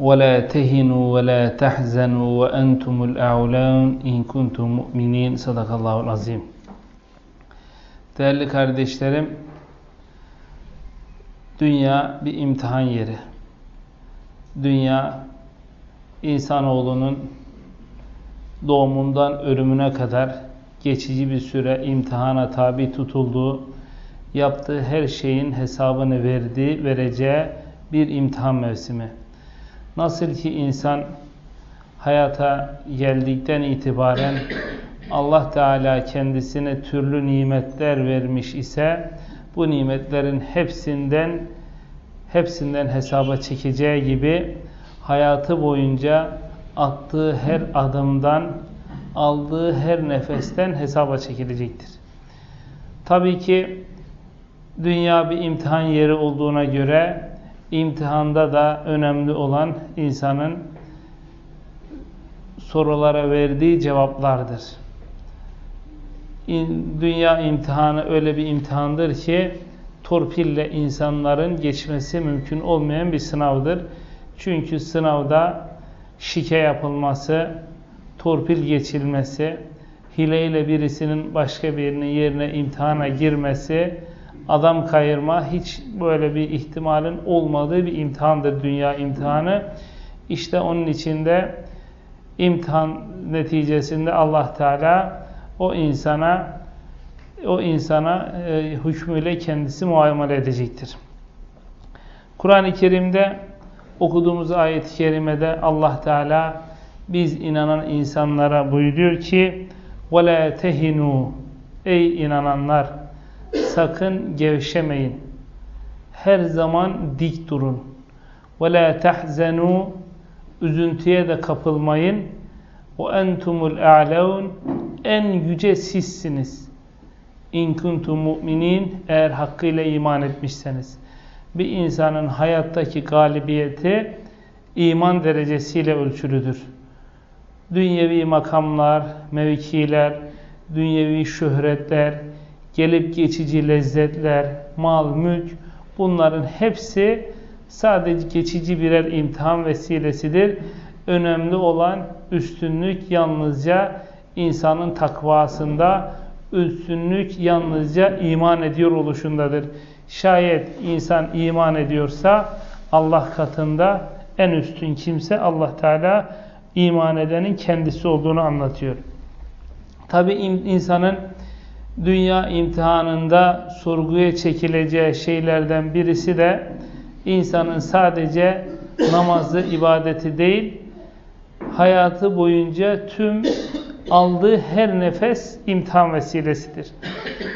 ولا تهنوا ولا تحزنوا وأنتم الأعلون إن كنتم مؤمنين صدق الله العظيم Değerli kardeşlerim, dünya bir imtihan yeri. Dünya, insanoğlunun doğumundan ölümüne kadar geçici bir süre imtihana tabi tutulduğu, yaptığı her şeyin hesabını verdiği, vereceği bir imtihan mevsimi. Nasıl ki insan hayata geldikten itibaren Allah Teala kendisine türlü nimetler vermiş ise bu nimetlerin hepsinden hepsinden hesaba çekeceği gibi hayatı boyunca attığı her adımdan aldığı her nefesten hesaba çekilecektir. Tabii ki dünya bir imtihan yeri olduğuna göre imtihanda da önemli olan insanın sorulara verdiği cevaplardır. Dünya imtihanı öyle bir imtihandır ki torpille insanların geçmesi mümkün olmayan bir sınavdır. Çünkü sınavda şike yapılması, torpil geçilmesi, hileyle birisinin başka birinin yerine imtihana girmesi, adam kayırma hiç böyle bir ihtimalin olmadığı bir imtihandır dünya imtihanı. İşte onun içinde imtihan neticesinde Allah Teala o insana o insana e, hükmüyle kendisi muamele edecektir. Kur'an-ı Kerim'de okuduğumuz ayet-i kerimede Allah Teala biz inanan insanlara buyuruyor ki وَلَا تَهِنُوا Ey inananlar Sakın gevşemeyin. Her zaman dik durun. Ve la tahzenu üzüntüye de kapılmayın. Ve entumul a'laun en yüce sizsiniz. İn kuntum mu'minin eğer hakkıyla iman etmişseniz. Bir insanın hayattaki galibiyeti iman derecesiyle ölçülüdür. Dünyevi makamlar, mevkiler, dünyevi şöhretler, gelip geçici lezzetler, mal, mülk bunların hepsi sadece geçici birer imtihan vesilesidir. Önemli olan üstünlük yalnızca insanın takvasında, üstünlük yalnızca iman ediyor oluşundadır. Şayet insan iman ediyorsa Allah katında en üstün kimse Allah Teala iman edenin kendisi olduğunu anlatıyor. Tabi insanın dünya imtihanında sorguya çekileceği şeylerden birisi de insanın sadece namazı, ibadeti değil, hayatı boyunca tüm aldığı her nefes imtihan vesilesidir.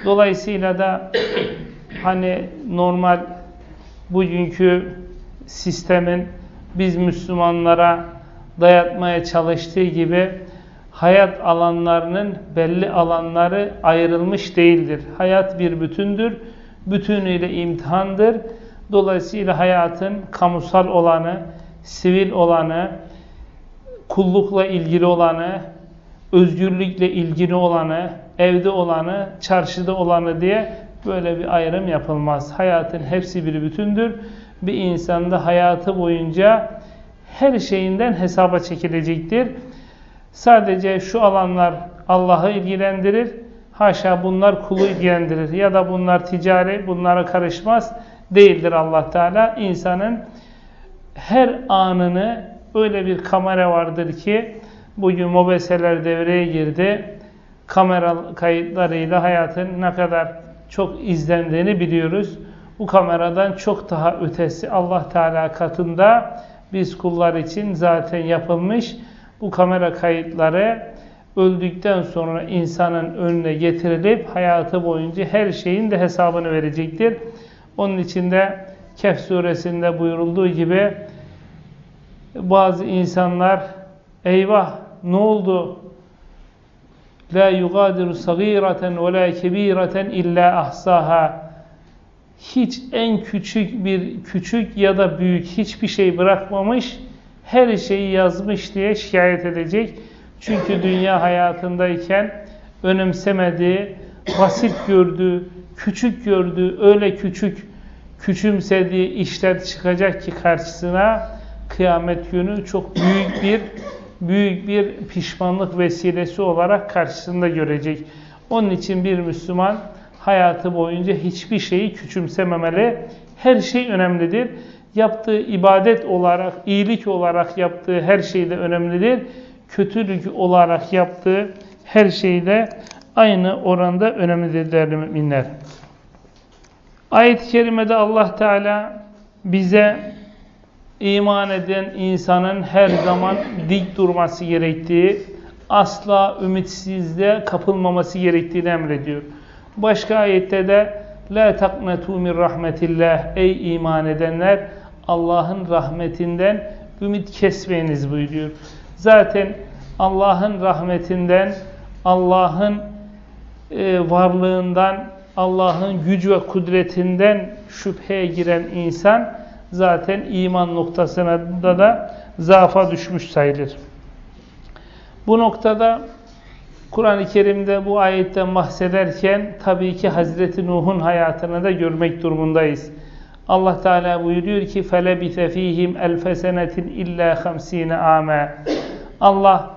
Dolayısıyla da hani normal bugünkü sistemin biz Müslümanlara dayatmaya çalıştığı gibi hayat alanlarının belli alanları ayrılmış değildir. Hayat bir bütündür. Bütünüyle imtihandır. Dolayısıyla hayatın kamusal olanı, sivil olanı, kullukla ilgili olanı, özgürlükle ilgili olanı, evde olanı, çarşıda olanı diye böyle bir ayrım yapılmaz. Hayatın hepsi bir bütündür. Bir insanda hayatı boyunca her şeyinden hesaba çekilecektir. Sadece şu alanlar Allah'ı ilgilendirir. Haşa bunlar kulu ilgilendirir. Ya da bunlar ticari, bunlara karışmaz. Değildir Allah Teala. İnsanın her anını öyle bir kamera vardır ki bugün mobeseler devreye girdi. Kamera kayıtlarıyla hayatın ne kadar çok izlendiğini biliyoruz. Bu kameradan çok daha ötesi Allah Teala katında biz kullar için zaten yapılmış bu kamera kayıtları öldükten sonra insanın önüne getirilip hayatı boyunca her şeyin de hesabını verecektir. Onun içinde Kehf suresinde buyurulduğu gibi bazı insanlar eyvah ne oldu? La yugadiru sagireten ve la kebireten illa ahsaha. Hiç en küçük bir küçük ya da büyük hiçbir şey bırakmamış, her şeyi yazmış diye şikayet edecek. Çünkü dünya hayatındayken önemsemediği, basit gördüğü, küçük gördüğü, öyle küçük, küçümsediği işler çıkacak ki karşısına kıyamet günü çok büyük bir büyük bir pişmanlık vesilesi olarak karşısında görecek. Onun için bir Müslüman hayatı boyunca hiçbir şeyi küçümsememeli. Her şey önemlidir. Yaptığı ibadet olarak, iyilik olarak yaptığı her şey de önemlidir. Kötülük olarak yaptığı her şey de aynı oranda önemlidir değerli müminler. Ayet-i Kerime'de Allah Teala bize iman eden insanın her zaman dik durması gerektiği, asla ümitsizliğe kapılmaması gerektiğini emrediyor. Başka ayette de La taknetu min rahmetillah Ey iman edenler Allah'ın rahmetinden ümit kesmeyiniz buyuruyor. Zaten Allah'ın rahmetinden, Allah'ın e, varlığından, Allah'ın güç ve kudretinden şüpheye giren insan zaten iman noktasına da, da zaafa düşmüş sayılır. Bu noktada Kur'an-ı Kerim'de bu ayetten bahsederken tabii ki Hazreti Nuh'un hayatını da görmek durumundayız. Allah Teala buyuruyor ki فَلَبِثَ ف۪يهِمْ أَلْفَ سَنَةٍ اِلَّا خَمْس۪ينَ عَامًا Allah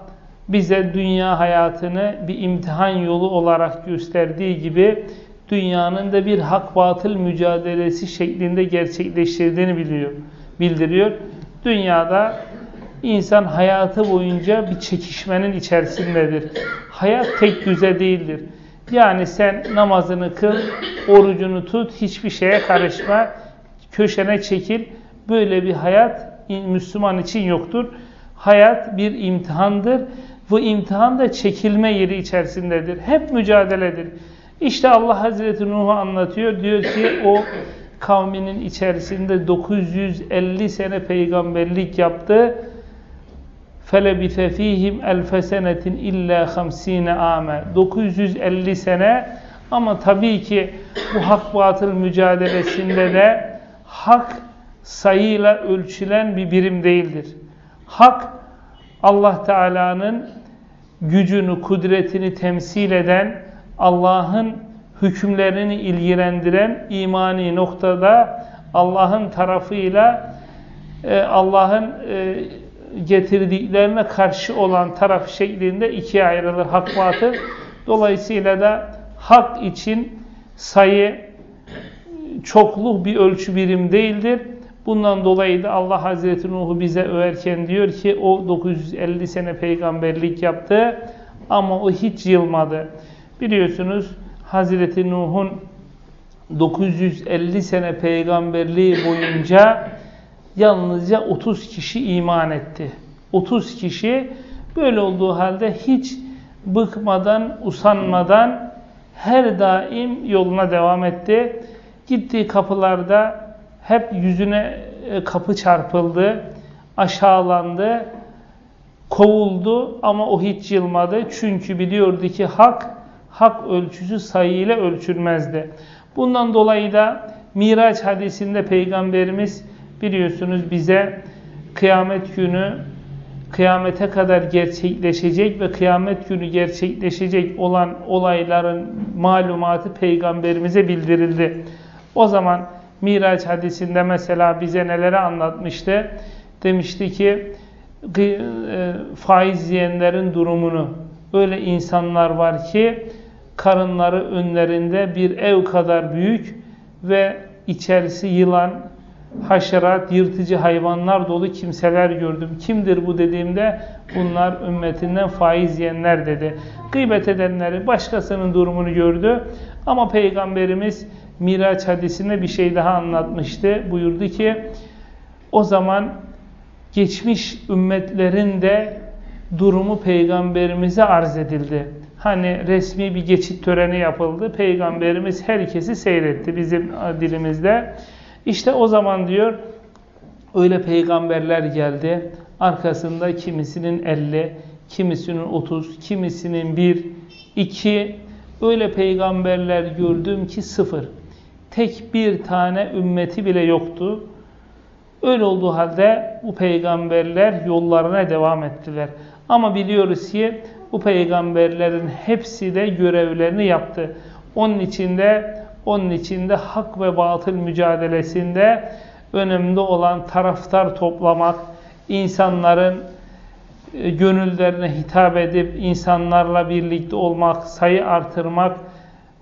bize dünya hayatını bir imtihan yolu olarak gösterdiği gibi dünyanın da bir hak batıl mücadelesi şeklinde gerçekleştirdiğini biliyor, bildiriyor. Dünyada insan hayatı boyunca bir çekişmenin içerisindedir. Hayat tek düze değildir. Yani sen namazını kıl, orucunu tut, hiçbir şeye karışma, köşene çekil. Böyle bir hayat Müslüman için yoktur. Hayat bir imtihandır. Bu imtihan da çekilme yeri içerisindedir. Hep mücadeledir. İşte Allah Hazreti Nuh'u anlatıyor. Diyor ki o kavminin içerisinde 950 sene peygamberlik yaptı. فَلَبِثَ ف۪يهِمْ اَلْفَ سَنَةٍ اِلَّا خَمْس۪ينَ ame 950 sene ama tabii ki bu hak batıl mücadelesinde de hak sayıyla ölçülen bir birim değildir. Hak Allah Teala'nın gücünü, kudretini temsil eden Allah'ın hükümlerini ilgilendiren imani noktada Allah'ın tarafıyla e, Allah'ın e, getirdiklerine karşı olan taraf şeklinde ikiye ayrılır hak batıl. Dolayısıyla da hak için sayı çokluk bir ölçü birim değildir. Bundan dolayı da Allah Hazreti Nuh'u bize överken diyor ki o 950 sene peygamberlik yaptı ama o hiç yılmadı. Biliyorsunuz Hazreti Nuh'un 950 sene peygamberliği boyunca yalnızca 30 kişi iman etti. 30 kişi böyle olduğu halde hiç bıkmadan, usanmadan her daim yoluna devam etti. Gittiği kapılarda hep yüzüne e, kapı çarpıldı, aşağılandı, kovuldu ama o hiç yılmadı. Çünkü biliyordu ki hak hak ölçüsü sayıyla ölçülmezdi. Bundan dolayı da Miraç hadisinde Peygamberimiz biliyorsunuz bize kıyamet günü kıyamete kadar gerçekleşecek ve kıyamet günü gerçekleşecek olan olayların malumatı peygamberimize bildirildi. O zaman Miraç hadisinde mesela bize neleri anlatmıştı? Demişti ki e, faiz yiyenlerin durumunu öyle insanlar var ki karınları önlerinde bir ev kadar büyük ve içerisi yılan, haşerat, yırtıcı hayvanlar dolu kimseler gördüm. Kimdir bu dediğimde bunlar ümmetinden faiz yiyenler dedi. Gıybet edenleri başkasının durumunu gördü. Ama Peygamberimiz Miraç hadisinde bir şey daha anlatmıştı. Buyurdu ki o zaman geçmiş ümmetlerin de durumu Peygamberimize arz edildi hani resmi bir geçit töreni yapıldı. Peygamberimiz herkesi seyretti bizim dilimizde. İşte o zaman diyor öyle peygamberler geldi. Arkasında kimisinin 50, kimisinin 30, kimisinin 1, 2. Öyle peygamberler gördüm ki sıfır. Tek bir tane ümmeti bile yoktu. Öyle olduğu halde bu peygamberler yollarına devam ettiler. Ama biliyoruz ki bu peygamberlerin hepsi de görevlerini yaptı. Onun içinde onun içinde hak ve batıl mücadelesinde önemli olan taraftar toplamak, insanların e, gönüllerine hitap edip insanlarla birlikte olmak, sayı artırmak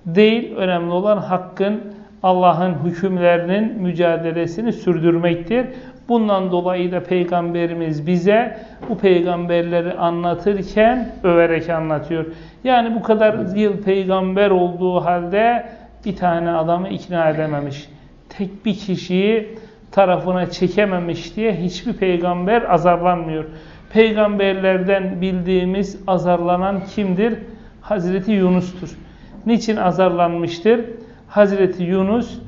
değil. Önemli olan hakkın, Allah'ın hükümlerinin mücadelesini sürdürmektir. Bundan dolayı da Peygamberimiz bize bu peygamberleri anlatırken överek anlatıyor. Yani bu kadar yıl peygamber olduğu halde bir tane adamı ikna edememiş. Tek bir kişiyi tarafına çekememiş diye hiçbir peygamber azarlanmıyor. Peygamberlerden bildiğimiz azarlanan kimdir? Hazreti Yunus'tur. Niçin azarlanmıştır? Hazreti Yunus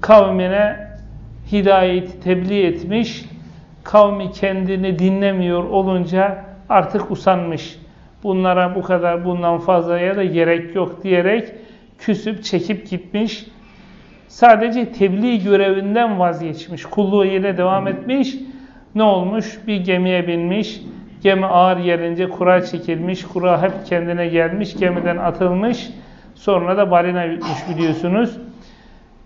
kavmine hidayeti tebliğ etmiş. Kavmi kendini dinlemiyor olunca artık usanmış. Bunlara bu kadar bundan fazlaya da gerek yok diyerek küsüp çekip gitmiş. Sadece tebliğ görevinden vazgeçmiş. Kulluğu yine devam etmiş. Ne olmuş? Bir gemiye binmiş. Gemi ağır gelince kura çekilmiş. Kura hep kendine gelmiş. Gemiden atılmış. Sonra da balina yutmuş biliyorsunuz.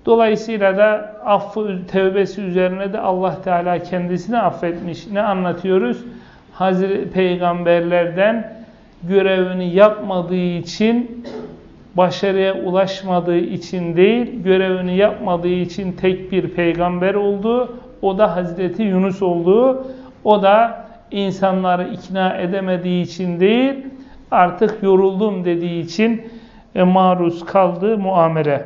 Dolayısıyla da affı, tevbesi üzerine de Allah Teala kendisini affetmiş. Ne anlatıyoruz? Hazreti peygamberlerden görevini yapmadığı için başarıya ulaşmadığı için değil, görevini yapmadığı için tek bir peygamber oldu. O da Hazreti Yunus oldu. O da insanları ikna edemediği için değil, artık yoruldum dediği için e, maruz kaldı muamele.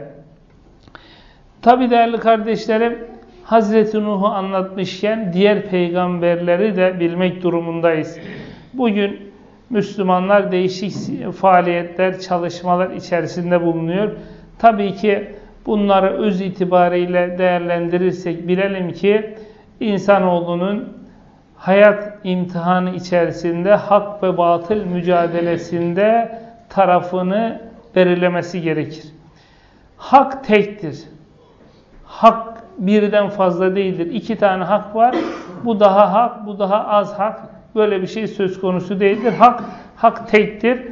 Tabi değerli kardeşlerim, Hazreti Nuh'u anlatmışken diğer peygamberleri de bilmek durumundayız. Bugün Müslümanlar değişik faaliyetler, çalışmalar içerisinde bulunuyor. Tabii ki bunları öz itibariyle değerlendirirsek bilelim ki insanoğlunun hayat imtihanı içerisinde hak ve batıl mücadelesinde tarafını belirlemesi gerekir. Hak tektir. Hak birden fazla değildir. İki tane hak var. Bu daha hak, bu daha az hak. Böyle bir şey söz konusu değildir. Hak, hak tektir.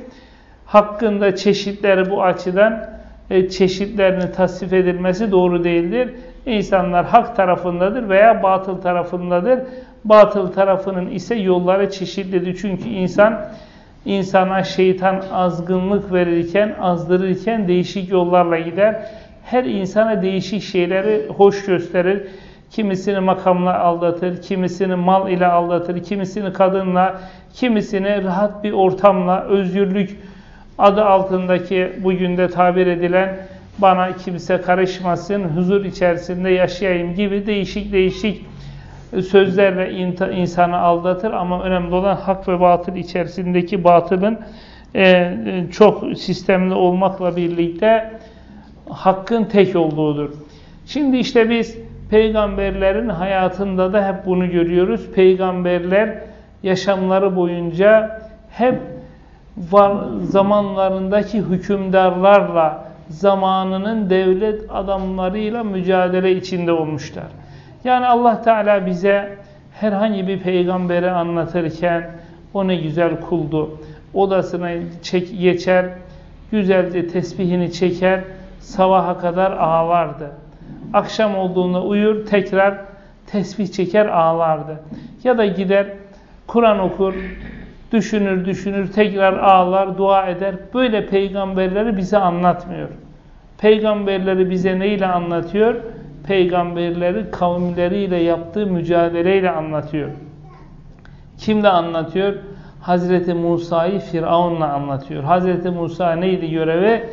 Hakkında çeşitleri bu açıdan e, çeşitlerini tasvip edilmesi doğru değildir. İnsanlar hak tarafındadır veya batıl tarafındadır. Batıl tarafının ise yolları çeşitlidir. Çünkü insan insana şeytan azgınlık verirken, azdırırken değişik yollarla gider. Her insana değişik şeyleri hoş gösterir. Kimisini makamla aldatır, kimisini mal ile aldatır, kimisini kadınla, kimisini rahat bir ortamla, özgürlük adı altındaki bugün de tabir edilen bana kimse karışmasın, huzur içerisinde yaşayayım gibi değişik değişik sözlerle insanı aldatır ama önemli olan hak ve batıl içerisindeki batılın e, çok sistemli olmakla birlikte hakkın tek olduğudur. Şimdi işte biz peygamberlerin hayatında da hep bunu görüyoruz. Peygamberler yaşamları boyunca hep var, zamanlarındaki hükümdarlarla, zamanının devlet adamlarıyla mücadele içinde olmuşlar. Yani Allah Teala bize herhangi bir peygamberi anlatırken o ne güzel kuldu. Odasına çek, geçer, güzelce tesbihini çeker, sabaha kadar ağlardı. Akşam olduğunda uyur, tekrar tesbih çeker ağlardı. Ya da gider Kur'an okur, düşünür düşünür, tekrar ağlar, dua eder. Böyle peygamberleri bize anlatmıyor. Peygamberleri bize neyle anlatıyor? Peygamberleri kavimleriyle yaptığı mücadeleyle anlatıyor. Kimle anlatıyor? Hazreti Musa'yı Firavun'la anlatıyor. Hazreti Musa neydi görevi?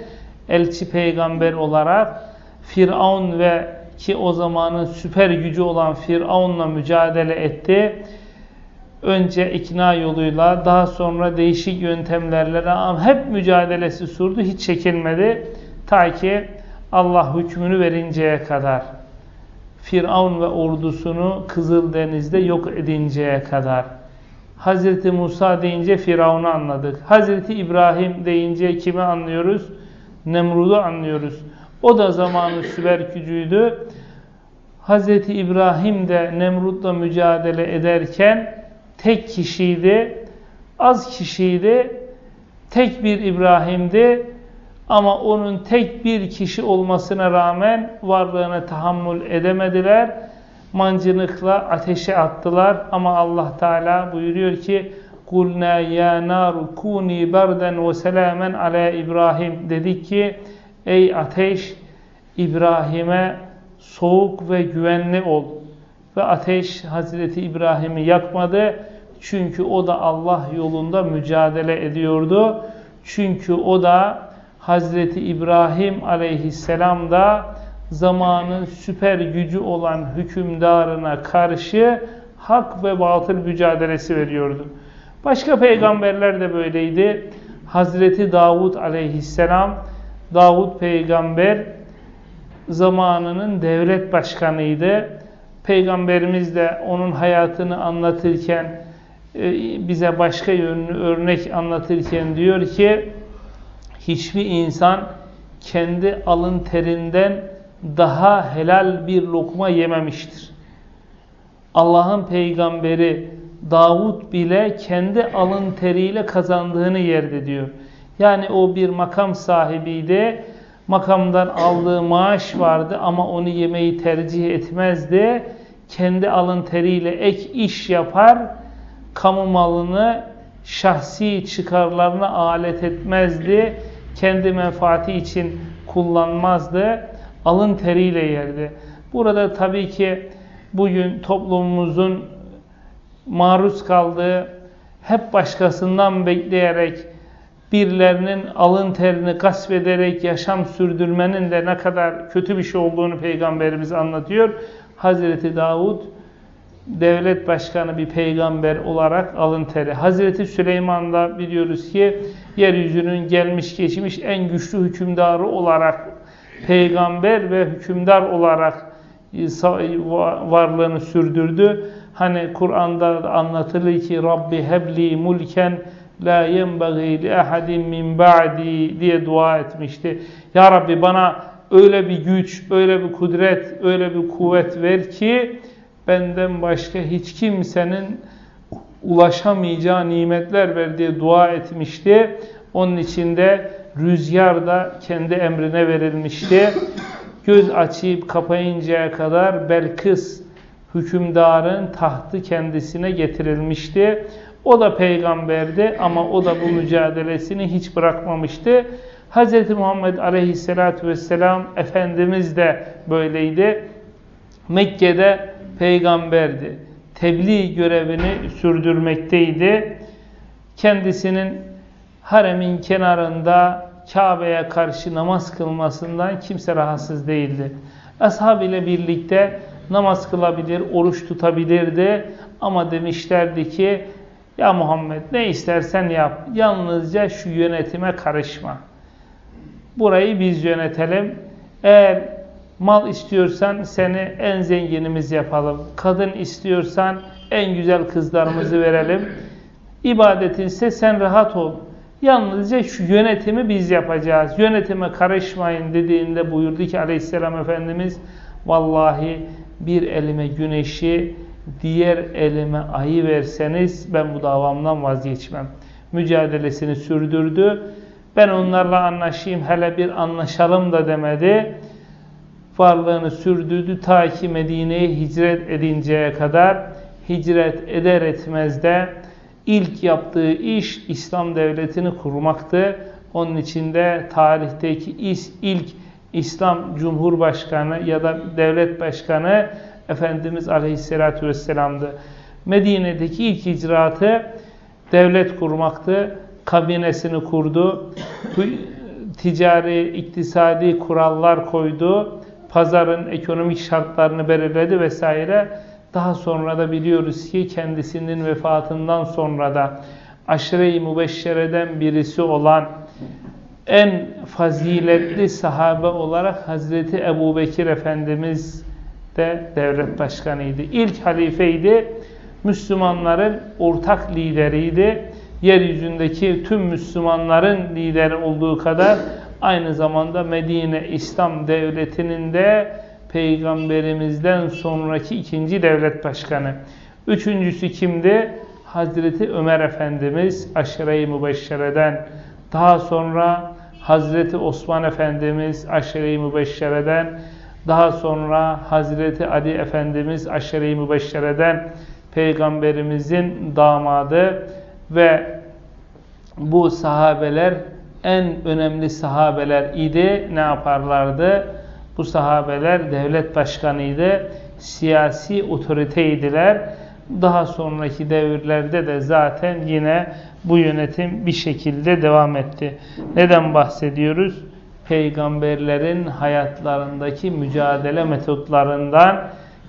Elçi peygamber olarak Firavun ve ki o zamanın süper gücü olan Firavun'la mücadele etti. Önce ikna yoluyla, daha sonra değişik yöntemlerle hep mücadelesi sürdü, hiç çekilmedi. Ta ki Allah hükmünü verinceye kadar. Firavun ve ordusunu Kızıldeniz'de yok edinceye kadar. Hazreti Musa deyince Firavun'u anladık. Hazreti İbrahim deyince kimi anlıyoruz? Nemrud'u anlıyoruz. O da zamanın süper gücüydü. Hazreti İbrahim de Nemrut'la mücadele ederken tek kişiydi, az kişiydi, tek bir İbrahim'di ama onun tek bir kişi olmasına rağmen varlığına tahammül edemediler. Mancınıkla ateşe attılar ama Allah Teala buyuruyor ki قُلْنَا يَا نَارُ كُونِي بَرْدًا وَسَلَامًا عَلَى İbrahim Dedik ki ey ateş İbrahim'e soğuk ve güvenli ol. Ve ateş Hazreti İbrahim'i yakmadı. Çünkü o da Allah yolunda mücadele ediyordu. Çünkü o da Hazreti İbrahim aleyhisselam da zamanın süper gücü olan hükümdarına karşı hak ve batıl mücadelesi veriyordu. Başka peygamberler de böyleydi. Hazreti Davud aleyhisselam, Davud peygamber zamanının devlet başkanıydı. Peygamberimiz de onun hayatını anlatırken e, bize başka yönlü örnek anlatırken diyor ki hiçbir insan kendi alın terinden daha helal bir lokma yememiştir. Allah'ın peygamberi Davud bile kendi alın teriyle kazandığını yerde diyor. Yani o bir makam sahibiydi. Makamdan aldığı maaş vardı ama onu yemeyi tercih etmezdi. Kendi alın teriyle ek iş yapar, kamu malını şahsi çıkarlarına alet etmezdi. Kendi menfaati için kullanmazdı. Alın teriyle yerdi. Burada tabii ki bugün toplumumuzun maruz kaldığı hep başkasından bekleyerek birilerinin alın terini gasp ederek yaşam sürdürmenin de ne kadar kötü bir şey olduğunu Peygamberimiz anlatıyor. Hazreti Davud devlet başkanı bir peygamber olarak alın teri. Hazreti Süleyman da biliyoruz ki yeryüzünün gelmiş geçmiş en güçlü hükümdarı olarak peygamber ve hükümdar olarak varlığını sürdürdü. Hani Kur'an'da anlatılır ki Rabbi hebli mulken la yenbagî li ahadin min ba'di diye dua etmişti. Ya Rabbi bana öyle bir güç, öyle bir kudret, öyle bir kuvvet ver ki benden başka hiç kimsenin ulaşamayacağı nimetler ver diye dua etmişti. Onun içinde rüzgar da kendi emrine verilmişti. Göz açıp kapayıncaya kadar Belkıs hükümdarın tahtı kendisine getirilmişti. O da peygamberdi ama o da bu mücadelesini hiç bırakmamıştı. Hz. Muhammed aleyhissalatü vesselam Efendimiz de böyleydi. Mekke'de peygamberdi. Tebliğ görevini sürdürmekteydi. Kendisinin haremin kenarında Kabe'ye karşı namaz kılmasından kimse rahatsız değildi. Ashab ile birlikte namaz kılabilir, oruç tutabilirdi ama demişlerdi ki ya Muhammed ne istersen yap. Yalnızca şu yönetime karışma. Burayı biz yönetelim. Eğer mal istiyorsan seni en zenginimiz yapalım. Kadın istiyorsan en güzel kızlarımızı verelim. İbadetinse sen rahat ol. Yalnızca şu yönetimi biz yapacağız. Yönetime karışmayın dediğinde buyurdu ki aleyhisselam Efendimiz vallahi bir elime güneşi diğer elime ayı verseniz ben bu davamdan vazgeçmem. Mücadelesini sürdürdü. Ben onlarla anlaşayım hele bir anlaşalım da demedi. Varlığını sürdürdü ta ki Medine'ye hicret edinceye kadar hicret eder etmez de ilk yaptığı iş İslam devletini kurmaktı. Onun içinde tarihteki ilk İslam Cumhurbaşkanı ya da devlet başkanı Efendimiz Aleyhisselatü Vesselam'dı. Medine'deki ilk icraatı devlet kurmaktı. Kabinesini kurdu. Ticari, iktisadi kurallar koydu. Pazarın ekonomik şartlarını belirledi vesaire. Daha sonra da biliyoruz ki kendisinin vefatından sonra da aşire-i mübeşşereden birisi olan en faziletli sahabe olarak Hazreti Ebu Bekir Efendimiz de devlet başkanıydı. İlk halifeydi. Müslümanların ortak lideriydi. Yeryüzündeki tüm Müslümanların lideri olduğu kadar aynı zamanda Medine İslam Devleti'nin de Peygamberimizden sonraki ikinci devlet başkanı. Üçüncüsü kimdi? Hazreti Ömer Efendimiz aşire-i mübeşşereden. Daha sonra Hazreti Osman Efendimiz aşire-i mübeşşereden. Daha sonra Hazreti Ali Efendimiz aşire-i mübeşşereden Peygamberimizin damadı ve bu sahabeler en önemli sahabeler idi. Ne yaparlardı? Bu sahabeler devlet başkanıydı, siyasi otoriteydiler. Daha sonraki devirlerde de zaten yine bu yönetim bir şekilde devam etti. Neden bahsediyoruz? Peygamberlerin hayatlarındaki mücadele metotlarından,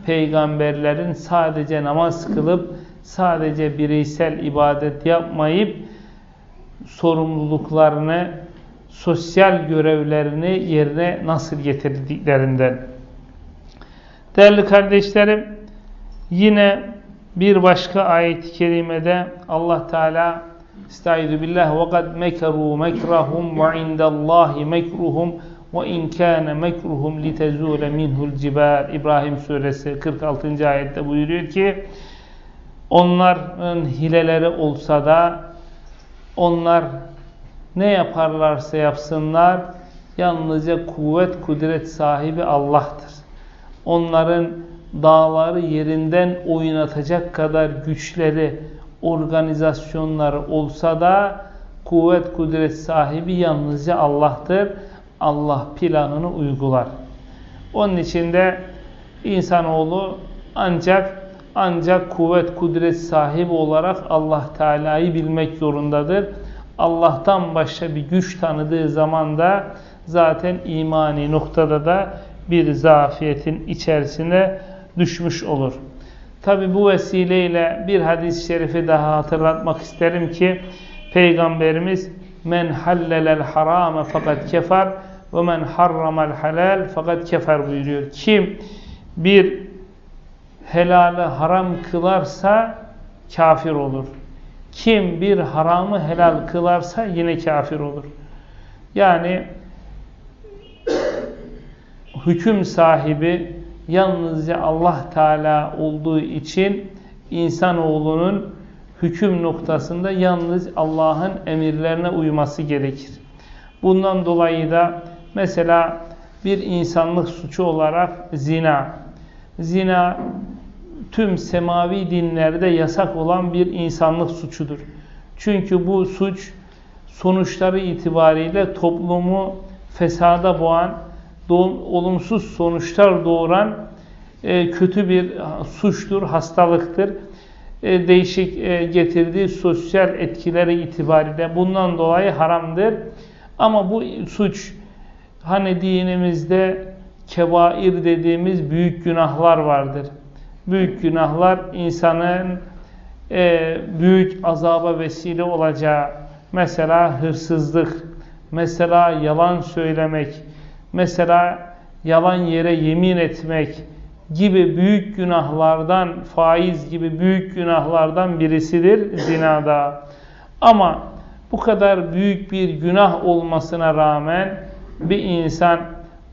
peygamberlerin sadece namaz kılıp, sadece bireysel ibadet yapmayıp, sorumluluklarını, sosyal görevlerini yerine nasıl getirdiklerinden. Değerli kardeşlerim, yine bir başka ayet-i kerimede Allah Teala Estaizu billah ve kad mekru mekrahum ve indallahi mekruhum ve in kana mekruhum litezule minhu'l cibal İbrahim suresi 46. ayette buyuruyor ki onların hileleri olsa da onlar ne yaparlarsa yapsınlar yalnızca kuvvet kudret sahibi Allah'tır. Onların dağları yerinden oynatacak kadar güçleri, organizasyonları olsa da kuvvet kudret sahibi yalnızca Allah'tır. Allah planını uygular. Onun için de insanoğlu ancak ancak kuvvet kudret sahibi olarak Allah Teala'yı bilmek zorundadır. Allah'tan başka bir güç tanıdığı zaman da zaten imani noktada da bir zafiyetin içerisine düşmüş olur. Tabi bu vesileyle bir hadis-i şerifi daha hatırlatmak isterim ki Peygamberimiz men hallelel harame fakat kefer ve men harramel halal fakat kefer buyuruyor. Kim bir helali haram kılarsa kafir olur. Kim bir haramı helal kılarsa yine kafir olur. Yani hüküm sahibi yalnızca Allah Teala olduğu için insanoğlunun hüküm noktasında yalnız Allah'ın emirlerine uyması gerekir. Bundan dolayı da mesela bir insanlık suçu olarak zina. Zina tüm semavi dinlerde yasak olan bir insanlık suçudur. Çünkü bu suç sonuçları itibariyle toplumu fesada boğan, olumsuz sonuçlar doğuran e, kötü bir suçtur, hastalıktır. E, değişik e, getirdiği sosyal etkileri itibariyle bundan dolayı haramdır. Ama bu suç hani dinimizde kebair dediğimiz büyük günahlar vardır. Büyük günahlar insanın e, büyük azaba vesile olacağı mesela hırsızlık, mesela yalan söylemek, mesela yalan yere yemin etmek gibi büyük günahlardan, faiz gibi büyük günahlardan birisidir zinada. Ama bu kadar büyük bir günah olmasına rağmen bir insan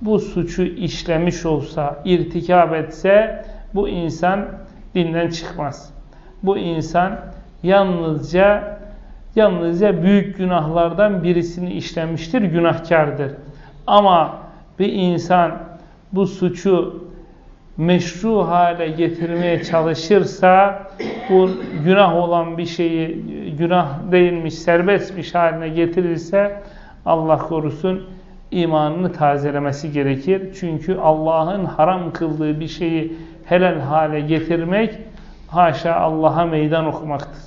bu suçu işlemiş olsa, irtikap etse bu insan dinden çıkmaz. Bu insan yalnızca yalnızca büyük günahlardan birisini işlemiştir, günahkardır. Ama bir insan bu suçu meşru hale getirmeye çalışırsa bu günah olan bir şeyi günah değilmiş, serbestmiş haline getirirse Allah korusun imanını tazelemesi gerekir. Çünkü Allah'ın haram kıldığı bir şeyi helal hale getirmek haşa Allah'a meydan okumaktır.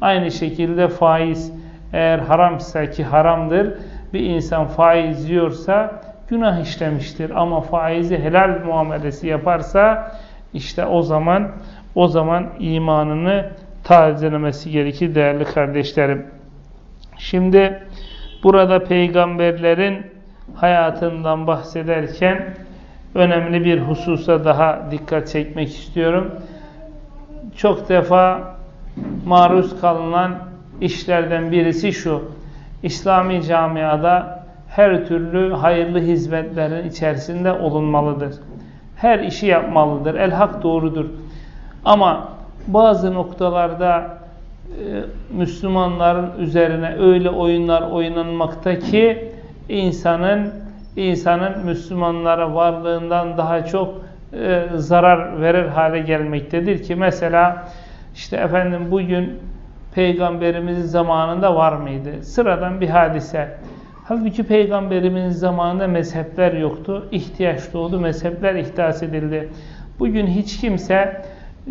Aynı şekilde faiz eğer haramsa ki haramdır bir insan faiz yiyorsa günah işlemiştir. Ama faizi helal muamelesi yaparsa işte o zaman o zaman imanını tazelemesi gerekir değerli kardeşlerim. Şimdi burada peygamberlerin hayatından bahsederken önemli bir hususa daha dikkat çekmek istiyorum. çok defa maruz kalınan işlerden birisi şu. İslami camiada her türlü hayırlı hizmetlerin içerisinde olunmalıdır. Her işi yapmalıdır. El hak doğrudur. Ama bazı noktalarda e, Müslümanların üzerine öyle oyunlar oynanmakta ki insanın insanın Müslümanlara varlığından daha çok e, zarar verir hale gelmektedir ki mesela işte efendim bugün peygamberimizin zamanında var mıydı? Sıradan bir hadise. Halbuki peygamberimizin zamanında mezhepler yoktu. İhtiyaç doğdu. Mezhepler ihdas edildi. Bugün hiç kimse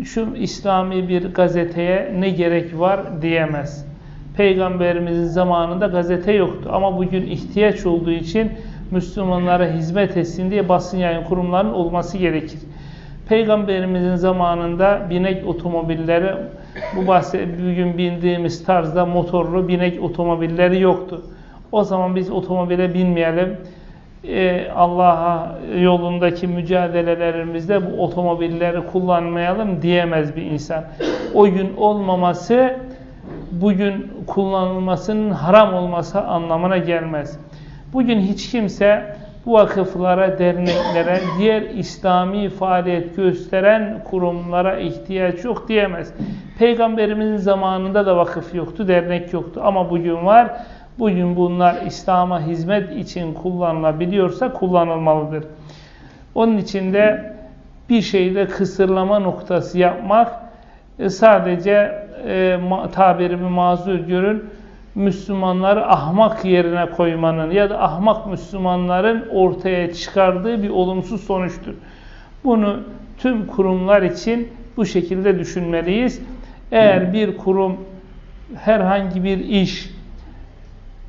şu İslami bir gazeteye ne gerek var diyemez. Peygamberimizin zamanında gazete yoktu. Ama bugün ihtiyaç olduğu için Müslümanlara hizmet etsin diye basın yayın kurumlarının olması gerekir. Peygamberimizin zamanında binek otomobilleri, bu bugün bindiğimiz tarzda motorlu binek otomobilleri yoktu. O zaman biz otomobile binmeyelim. Ee, Allah'a yolundaki mücadelelerimizde bu otomobilleri kullanmayalım diyemez bir insan. O gün olmaması bugün kullanılmasının haram olması anlamına gelmez. Bugün hiç kimse bu vakıflara, derneklere, diğer İslami faaliyet gösteren kurumlara ihtiyaç yok diyemez. Peygamberimizin zamanında da vakıf yoktu, dernek yoktu ama bugün var. Bugün bunlar İslam'a hizmet için kullanılabiliyorsa kullanılmalıdır. Onun için de bir şeyde kısırlama noktası yapmak e, sadece e, tabirimi mazur görün Müslümanları ahmak yerine koymanın ya da ahmak Müslümanların ortaya çıkardığı bir olumsuz sonuçtur. Bunu tüm kurumlar için bu şekilde düşünmeliyiz. Eğer bir kurum herhangi bir iş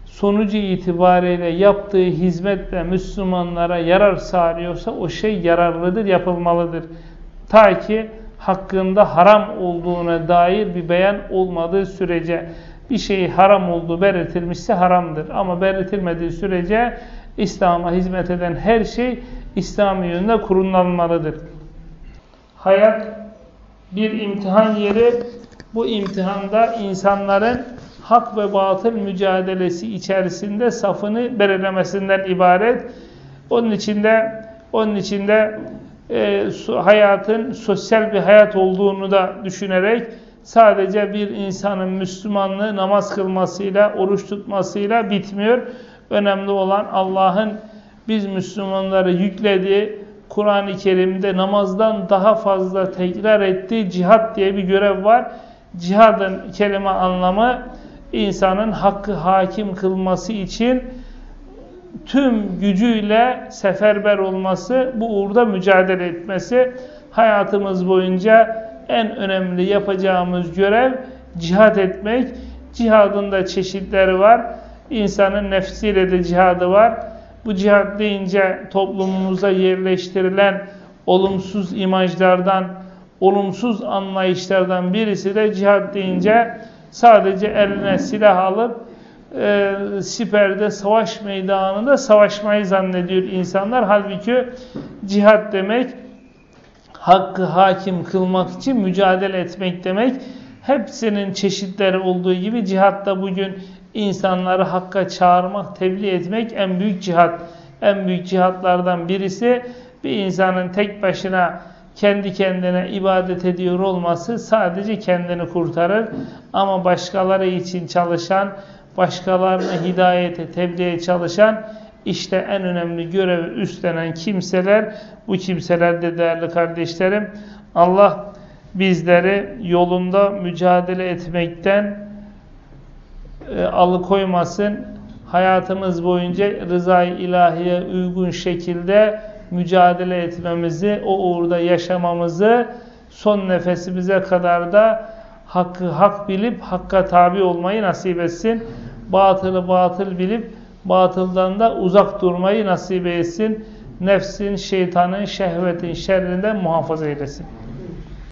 sonucu itibariyle yaptığı hizmetle Müslümanlara yarar sağlıyorsa o şey yararlıdır, yapılmalıdır. Ta ki hakkında haram olduğuna dair bir beyan olmadığı sürece bir şeyi haram olduğu belirtilmişse haramdır. Ama belirtilmediği sürece İslam'a hizmet eden her şey İslami yönde kurumlanmalıdır. Hayat bir imtihan yeri. Bu imtihanda insanların hak ve batıl mücadelesi içerisinde safını belirlemesinden ibaret. Onun içinde onun içinde e, hayatın sosyal bir hayat olduğunu da düşünerek sadece bir insanın Müslümanlığı namaz kılmasıyla, oruç tutmasıyla bitmiyor. Önemli olan Allah'ın biz Müslümanları yüklediği Kur'an-ı Kerim'de namazdan daha fazla tekrar ettiği cihat diye bir görev var. Cihadın kelime anlamı insanın hakkı hakim kılması için tüm gücüyle seferber olması, bu uğurda mücadele etmesi hayatımız boyunca en önemli yapacağımız görev cihad etmek. Cihadın da çeşitleri var. İnsanın nefsiyle de cihadı var. Bu cihad deyince toplumumuza yerleştirilen olumsuz imajlardan, olumsuz anlayışlardan birisi de cihad deyince sadece eline silah alıp e, siperde, savaş meydanında savaşmayı zannediyor insanlar. Halbuki cihad demek hakkı hakim kılmak için mücadele etmek demek. Hepsinin çeşitleri olduğu gibi cihatta bugün insanları hakka çağırmak, tebliğ etmek en büyük cihat. En büyük cihatlardan birisi bir insanın tek başına kendi kendine ibadet ediyor olması sadece kendini kurtarır. Ama başkaları için çalışan, başkalarını hidayete, tebliğe çalışan işte en önemli görevi üstlenen kimseler, bu kimseler de değerli kardeşlerim, Allah bizleri yolunda mücadele etmekten e, alıkoymasın. Hayatımız boyunca rızayı ilahiye uygun şekilde mücadele etmemizi, o uğurda yaşamamızı son nefesimize kadar da hakkı hak bilip hakka tabi olmayı nasip etsin. Batılı batıl bilip batıldan da uzak durmayı nasip etsin. Nefsin, şeytanın, şehvetin şerrinden muhafaza eylesin.